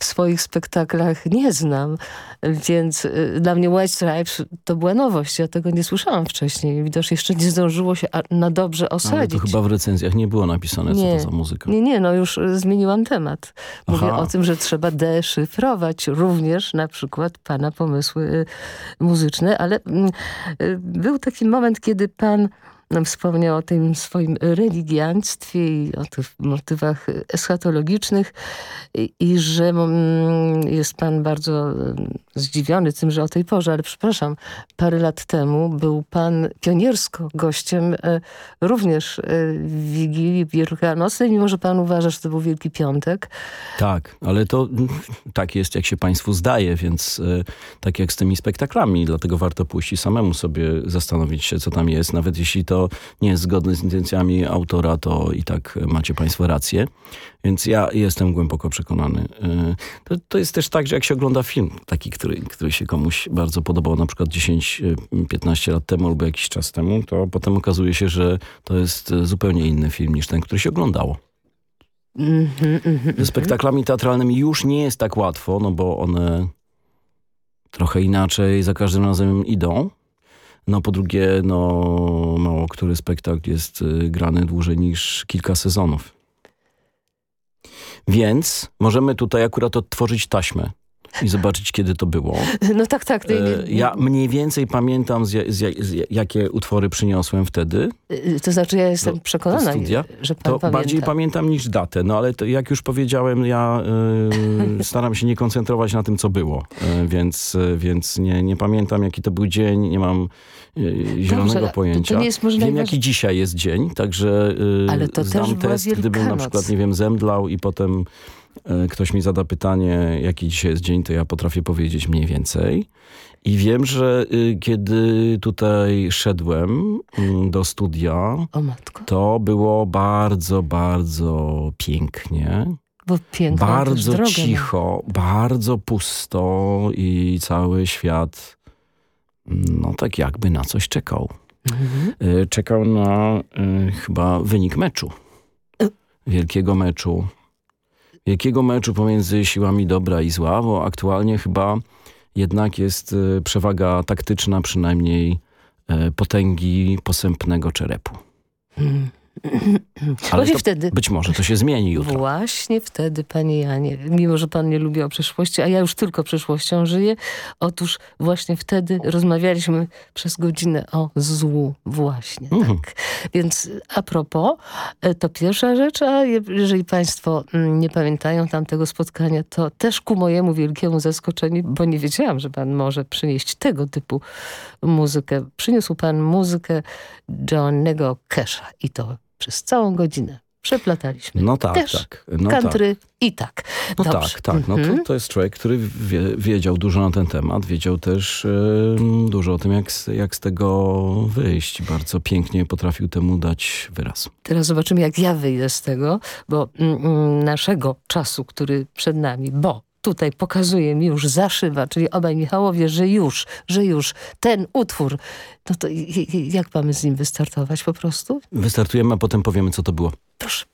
Speaker 11: w swoich spektaklach nie znam, więc e, dla mnie White Stripes to była nowość. Ja tego nie słyszałam wcześniej. Widocznie jeszcze nie zdążyło się na dobrze
Speaker 12: Ale
Speaker 11: osadzić.
Speaker 12: to chyba w recenzjach nie było napisane, co
Speaker 11: Nie.
Speaker 12: to za muzyka.
Speaker 11: Nie, nie, no już e, zmieniłam temat. Mówię
Speaker 12: Aha.
Speaker 11: o tym, że trzeba deszyfrować również na przykład pana pomysły e, muzyczne, ale mm, był taki moment, kiedy pan wspomniał o tym swoim religiaństwie i o tych motywach eschatologicznych i, i że mm, jest pan bardzo e, zdziwiony tym, że o tej porze, ale przepraszam, parę lat temu był pan pioniersko gościem e, również e, w Wigilii Wielkanocnej, mimo że pan uważa, że to był Wielki Piątek.
Speaker 12: Tak, ale to mm, tak jest, jak się państwu zdaje, więc e, tak jak z tymi spektaklami, dlatego warto pójść i samemu sobie zastanowić się, co tam jest. Nawet jeśli to nie jest zgodne z intencjami autora, to i tak macie państwo rację. Więc ja jestem głęboko przekonany. E, To, to jest też tak, że jak się ogląda film taki, który, który się komuś bardzo podobał, na przykład 10-15 lat temu albo jakiś czas temu, to potem okazuje się, że to jest e, zupełnie inny film niż ten, który się oglądało.
Speaker 11: Mhm, mhm,
Speaker 12: Ze spektaklami teatralnymi już nie jest tak łatwo, no bo one trochę inaczej za każdym razem idą. No po drugie, no mało który spektakl jest y, grany dłużej niż kilka sezonów. Więc możemy tutaj akurat odtworzyć taśmę i zobaczyć, kiedy to było.
Speaker 11: No tak, tak.
Speaker 12: E, Ja mniej więcej pamiętam, z, z, z, jakie utwory przyniosłem wtedy.
Speaker 11: y, to znaczy ja jestem
Speaker 12: do
Speaker 11: przekonana,
Speaker 12: studia,
Speaker 11: że pan
Speaker 12: to
Speaker 11: pamięta.
Speaker 12: bardziej pamiętam niż datę. No ale to, jak już powiedziałem, ja y, staram się nie koncentrować na tym, co było. Y, więc y, więc nie, nie pamiętam, jaki to był dzień, nie mam y, zielonego
Speaker 11: to-
Speaker 12: pojęcia.
Speaker 11: to nie jest może
Speaker 12: Wiem, jaki dzisiaj jest dzień, także y,
Speaker 11: Ale to
Speaker 12: zdam
Speaker 11: też
Speaker 12: test, gdybym na przykład, nie wiem, zemdlał i potem y, ktoś mi zada pytanie, jaki dzisiaj jest dzień, to ja potrafię powiedzieć mniej więcej. I wiem, że y, kiedy tutaj szedłem mm, do studia, to było bardzo, bardzo pięknie. Bardzo cicho, bardzo pusto i cały świat no tak jakby na coś czekał.
Speaker 11: Mhm.
Speaker 12: Y, Czekał na y, chyba wynik meczu. Wielkiego meczu. Wielkiego meczu pomiędzy siłami dobra i zła, bo aktualnie chyba jednak jest y, przewaga taktyczna przynajmniej y, potęgi posępnego czerepu.
Speaker 11: Mhm.
Speaker 12: Ale
Speaker 11: Właśnie wtedy.
Speaker 12: być może to się zmieni jutro.
Speaker 11: Właśnie wtedy, panie Janie, mimo że pan nie lubi o przeszłości, a ja już tylko przeszłością żyję, otóż właśnie wtedy rozmawialiśmy przez godzinę o złu właśnie.
Speaker 12: Mhm.
Speaker 11: Tak. Więc a propos, e, to pierwsza rzecz, a je- jeżeli państwo mm, nie pamiętają tamtego spotkania, to też ku mojemu wielkiemu zaskoczeniu, bo nie wiedziałam, że pan może przynieść tego typu muzykę. Przyniósł pan muzykę Johnnego Casha i to przez całą godzinę. Przeplataliśmy.
Speaker 12: No tak,
Speaker 11: Też
Speaker 12: tak. No
Speaker 11: country i tak.
Speaker 12: No
Speaker 11: Dobrze.
Speaker 12: tak, tak. No to,
Speaker 11: Mhm.
Speaker 12: to jest człowiek, który wie, wiedział dużo na ten temat, wiedział też em, dużo o tym, jak, z- jak z tego wyjść. Bardzo pięknie potrafił temu dać wyraz.
Speaker 11: Teraz zobaczymy, jak ja wyjdę z tego, bo mm, mm, naszego czasu, który przed nami, bo tutaj pokazuje mi już zaszywa, czyli obaj Michałowie, że już, że już ten utwór, no to jak mamy z nim wystartować po prostu?
Speaker 12: Wystartujemy, a potem powiemy, co to było.
Speaker 11: Proszę.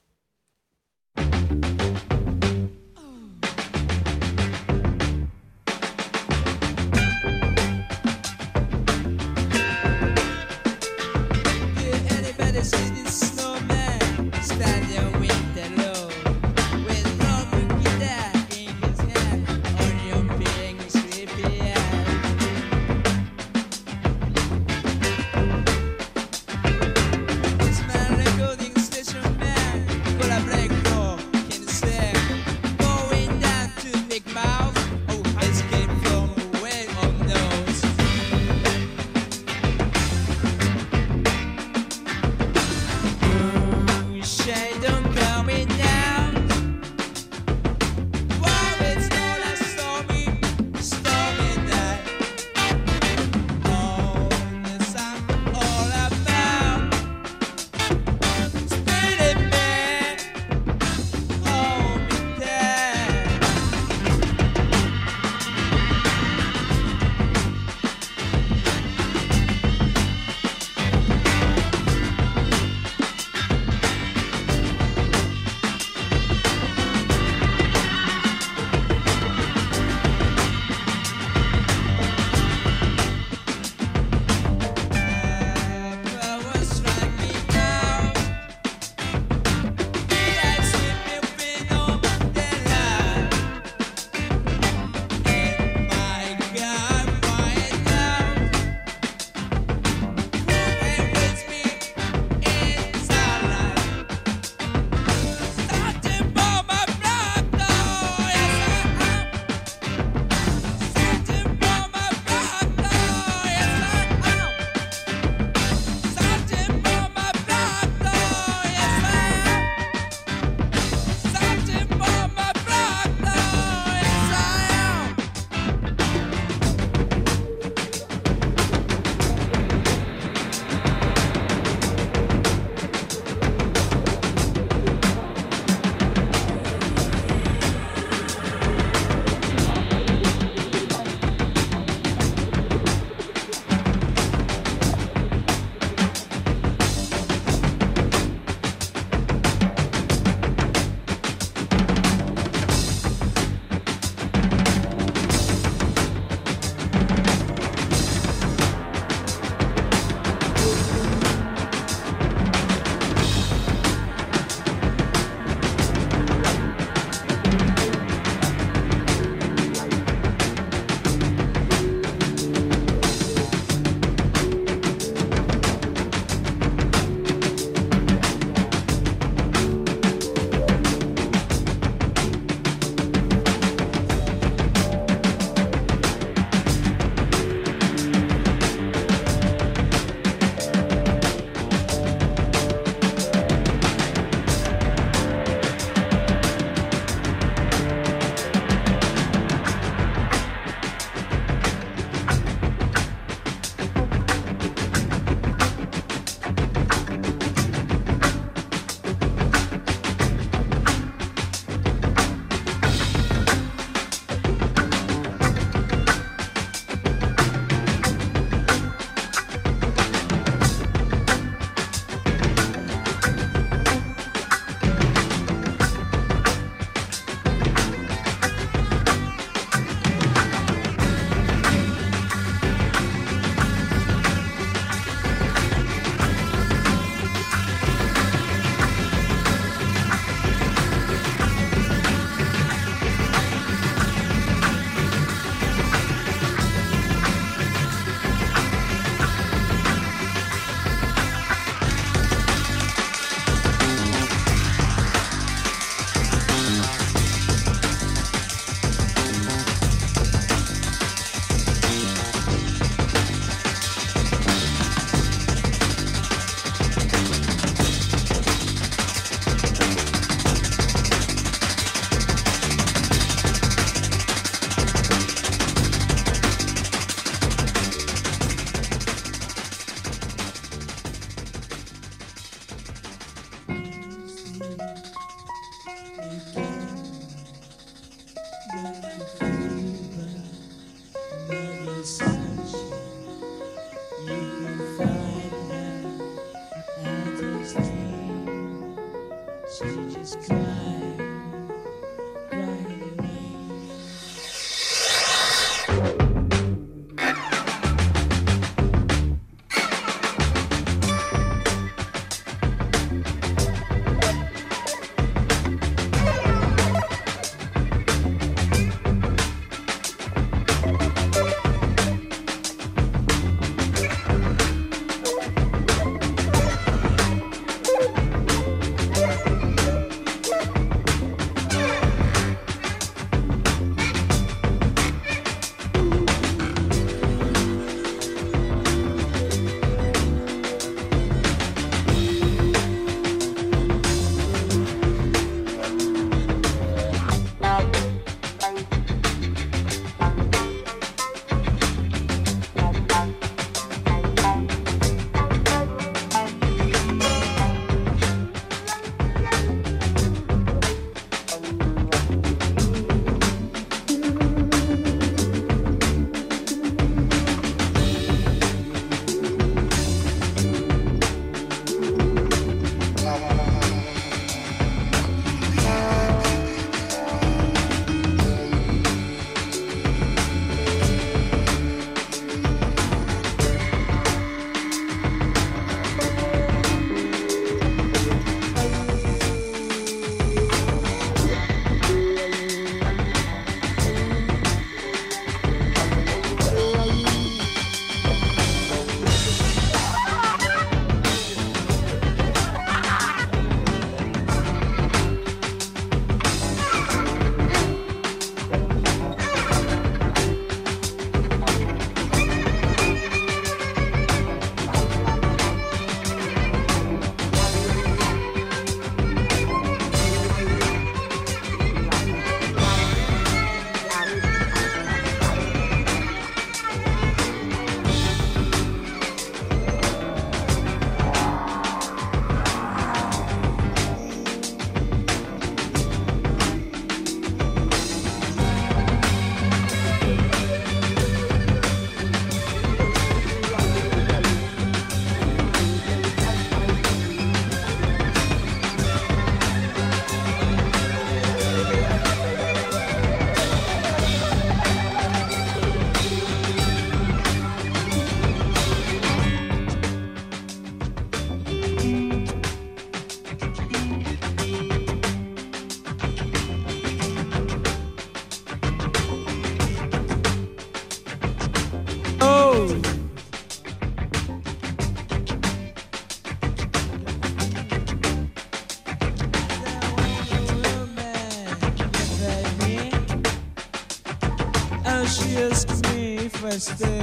Speaker 15: Wednesday.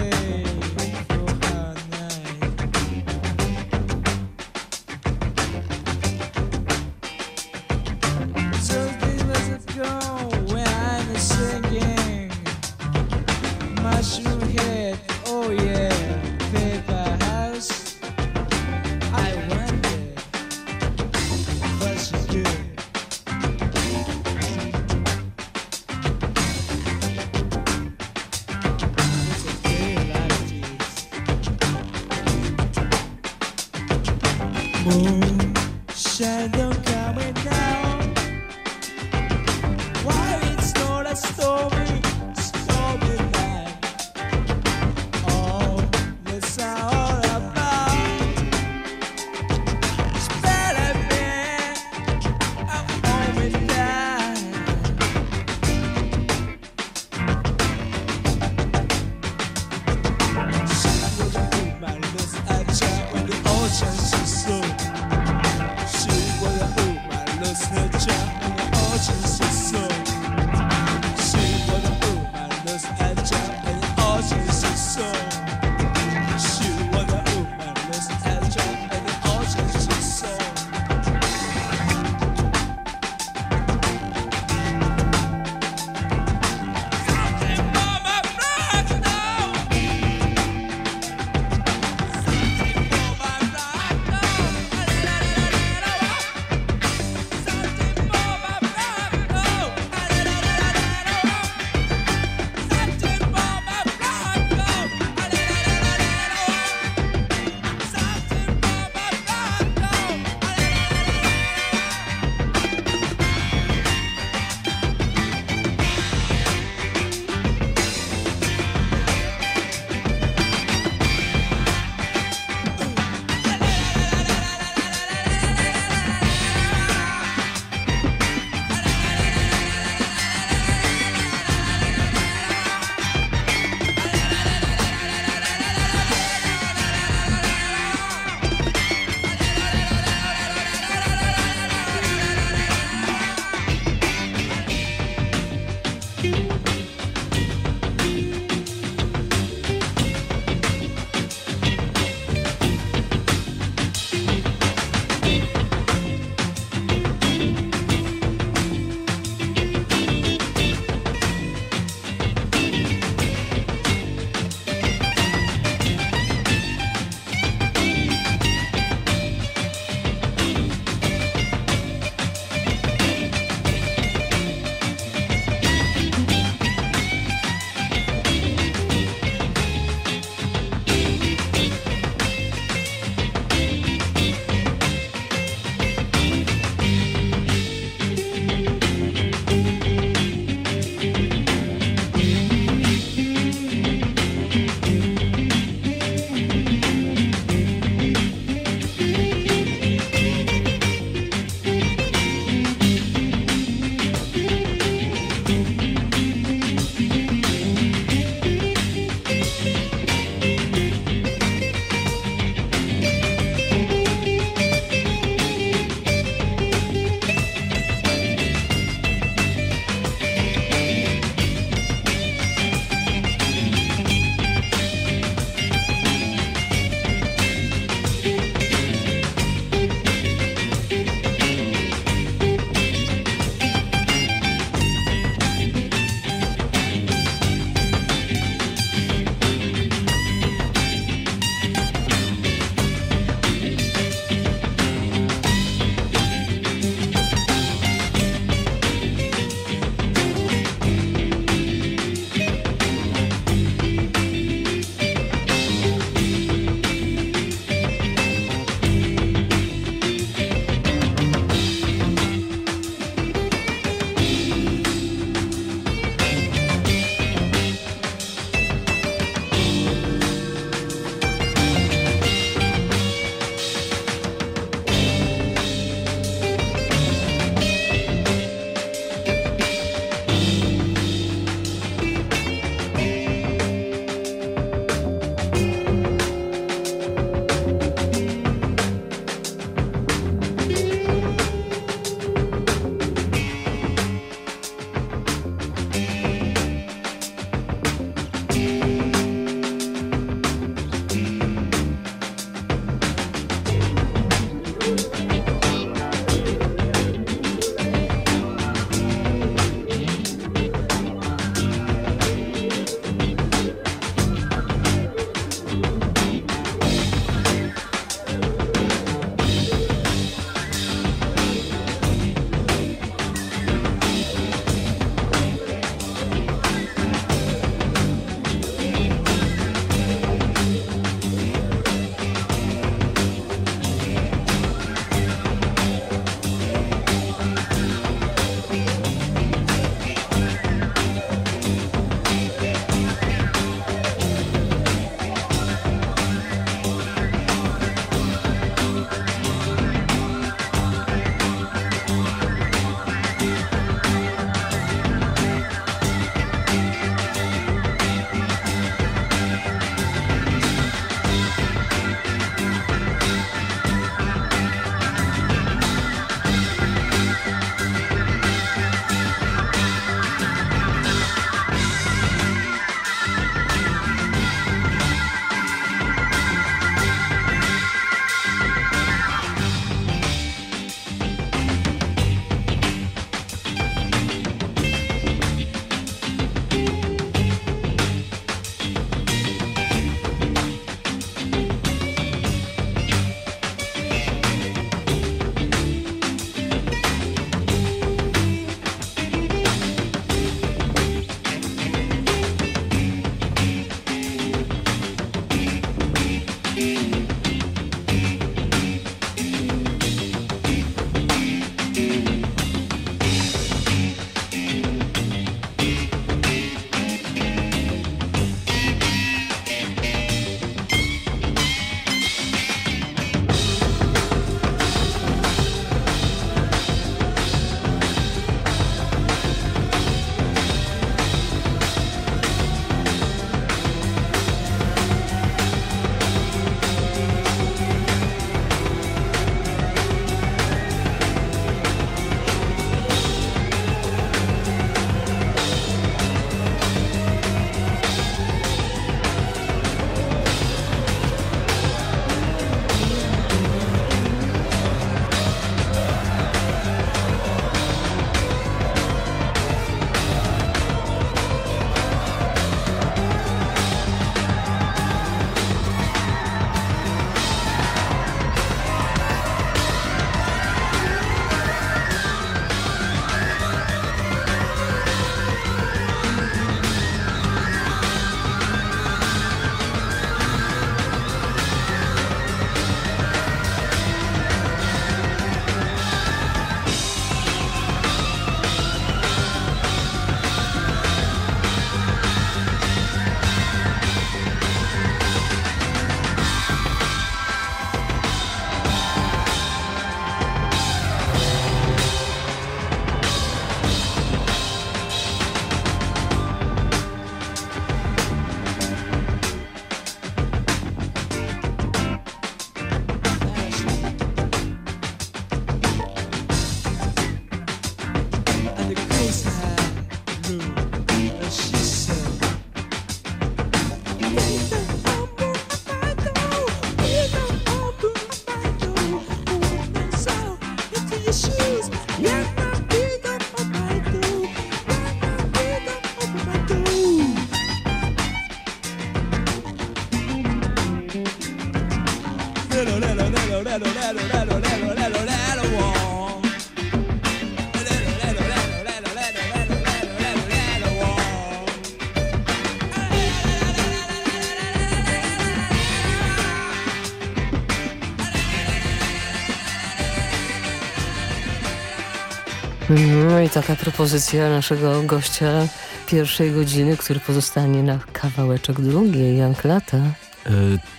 Speaker 11: No i taka propozycja naszego gościa pierwszej godziny, który pozostanie na kawałeczek drugiej, Jan Klata.
Speaker 12: E,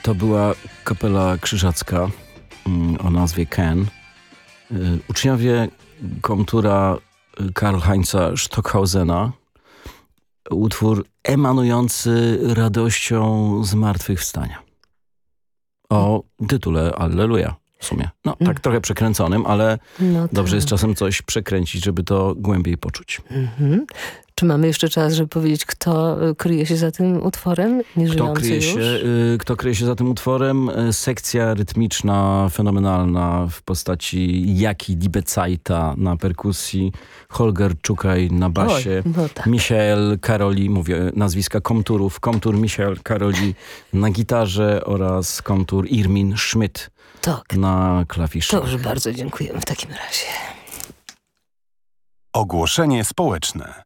Speaker 12: to była kapela krzyżacka mm, o nazwie Ken. Y, Uczniowie komtura y, Karl Heinza Stockhausena. Utwór emanujący radością zmartwychwstania. O tytule Alleluja w sumie. No, tak trochę przekręconym, ale
Speaker 11: No
Speaker 12: dobrze
Speaker 11: tak.
Speaker 12: jest czasem coś przekręcić, żeby to głębiej poczuć.
Speaker 11: Mhm. Czy mamy jeszcze czas, żeby powiedzieć, kto y, kryje się za tym utworem?
Speaker 12: Kto
Speaker 11: Nieżyjący
Speaker 12: kryje,
Speaker 11: już?
Speaker 12: się, y, kto kryje się za tym utworem? Y, Sekcja rytmiczna, fenomenalna w postaci Jaki Dibecajta na perkusji, Holger Czukaj na basie,
Speaker 11: Oj, no tak.
Speaker 12: Michael Karoli, mówię nazwiska komturów, komtur Michael Karoli na gitarze oraz komtur Irmin Schmidt
Speaker 11: Tak.
Speaker 12: na klawiszach.
Speaker 11: To już bardzo dziękujemy w takim razie.
Speaker 4: Ogłoszenie społeczne.